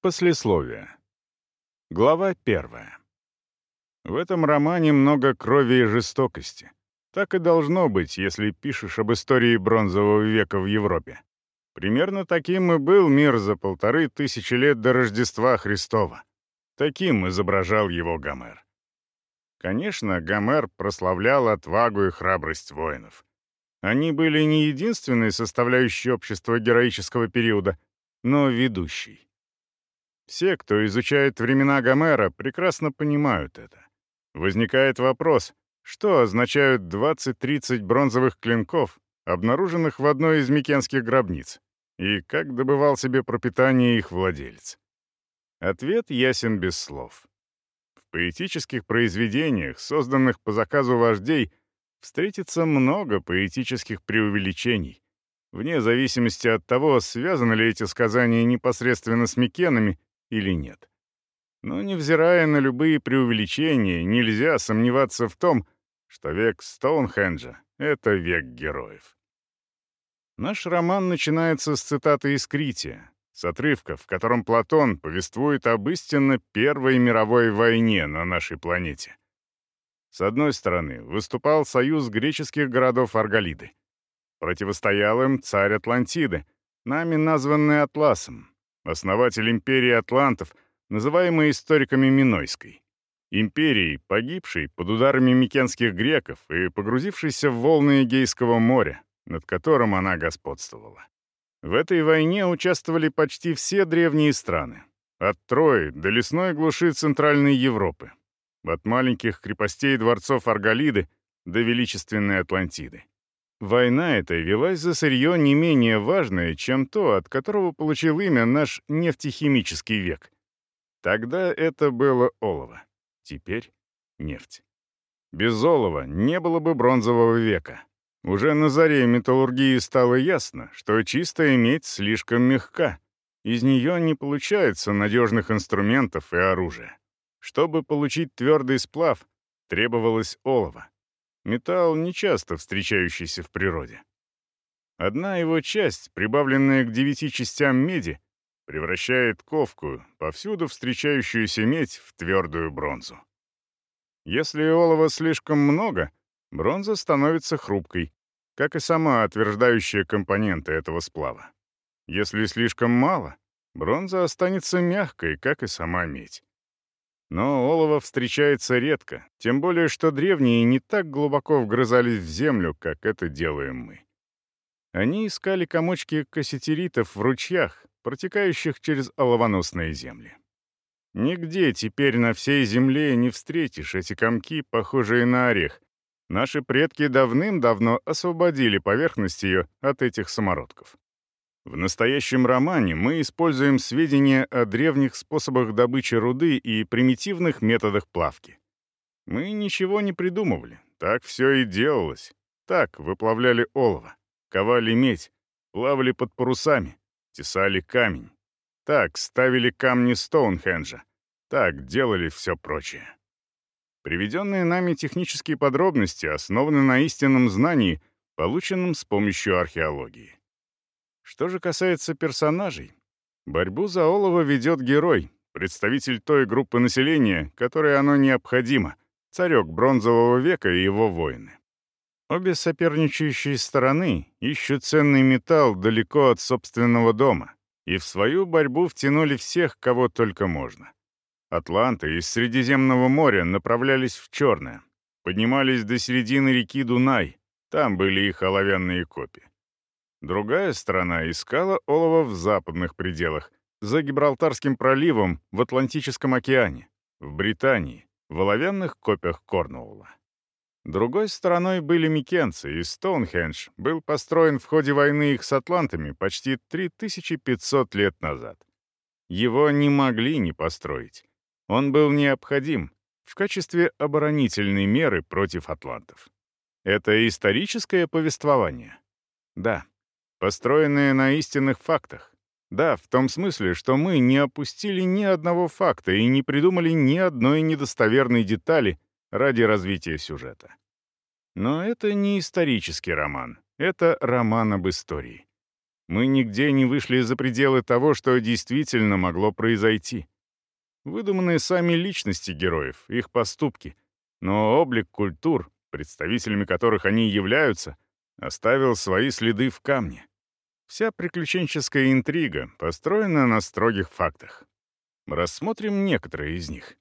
Послесловие. Глава первая. В этом романе много крови и жестокости. Так и должно быть, если пишешь об истории бронзового века в Европе. Примерно таким и был мир за полторы тысячи лет до Рождества Христова. Таким изображал его Гомер. Конечно, Гомер прославлял отвагу и храбрость воинов. Они были не единственной составляющей общества героического периода, но ведущей. Все, кто изучает времена Гомера, прекрасно понимают это. Возникает вопрос, что означают 20-30 бронзовых клинков, обнаруженных в одной из микенских гробниц, и как добывал себе пропитание их владелец. Ответ ясен без слов. В поэтических произведениях, созданных по заказу вождей, встретится много поэтических преувеличений, вне зависимости от того, связаны ли эти сказания непосредственно с Микенами или нет. Но невзирая на любые преувеличения, нельзя сомневаться в том, что век Стоунхенджа — это век героев. Наш роман начинается с цитаты из Крития, с отрывка, в котором Платон повествует об истинно Первой мировой войне на нашей планете. С одной стороны, выступал союз греческих городов Арголиды. Противостоял им царь Атлантиды, нами названный Атласом, основатель империи атлантов, называемой историками Минойской. Империей, погибшей под ударами микенских греков и погрузившейся в волны Эгейского моря, над которым она господствовала. В этой войне участвовали почти все древние страны, от Трои до лесной глуши Центральной Европы, от маленьких крепостей дворцов Арголиды до величественной Атлантиды. Война эта велась за сырье не менее важное, чем то, от которого получил имя наш нефтехимический век. Тогда это было олово, теперь — нефть. Без олова не было бы бронзового века. Уже на заре металлургии стало ясно, что чистая медь слишком мягка. Из нее не получается надежных инструментов и оружия. Чтобы получить твердый сплав, требовалось олово металл, нечасто встречающийся в природе. Одна его часть, прибавленная к девяти частям меди, превращает ковку, повсюду встречающуюся медь, в твердую бронзу. Если олова слишком много, бронза становится хрупкой, как и сама отверждающая компоненты этого сплава. Если слишком мало, бронза останется мягкой, как и сама медь. Но олово встречается редко, тем более что древние не так глубоко вгрызались в землю, как это делаем мы. Они искали комочки кассетеритов в ручьях, протекающих через оловоносные земли. Нигде теперь на всей земле не встретишь эти комки, похожие на орех. Наши предки давным-давно освободили поверхность ее от этих самородков. В настоящем романе мы используем сведения о древних способах добычи руды и примитивных методах плавки. Мы ничего не придумывали, так все и делалось. Так выплавляли олово, ковали медь, плавали под парусами, тесали камень. Так ставили камни Стоунхенджа. Так делали все прочее. Приведенные нами технические подробности основаны на истинном знании, полученном с помощью археологии. Что же касается персонажей, борьбу за олово ведет герой, представитель той группы населения, которой оно необходимо, царек бронзового века и его воины. Обе соперничающие стороны ищут ценный металл далеко от собственного дома и в свою борьбу втянули всех, кого только можно. Атланты из Средиземного моря направлялись в Черное, поднимались до середины реки Дунай, там были их оловянные копии. Другая сторона искала олово в западных пределах, за Гибралтарским проливом, в Атлантическом океане, в Британии, в оловянных копиях Корнуолла. Другой стороной были микенцы, и Стоунхендж был построен в ходе войны их с атлантами почти 3500 лет назад. Его не могли не построить. Он был необходим в качестве оборонительной меры против атлантов. Это историческое повествование? Да построенные на истинных фактах. Да, в том смысле, что мы не опустили ни одного факта и не придумали ни одной недостоверной детали ради развития сюжета. Но это не исторический роман, это роман об истории. Мы нигде не вышли за пределы того, что действительно могло произойти. Выдуманы сами личности героев, их поступки, но облик культур, представителями которых они являются, оставил свои следы в камне. Вся приключенческая интрига построена на строгих фактах. Рассмотрим некоторые из них.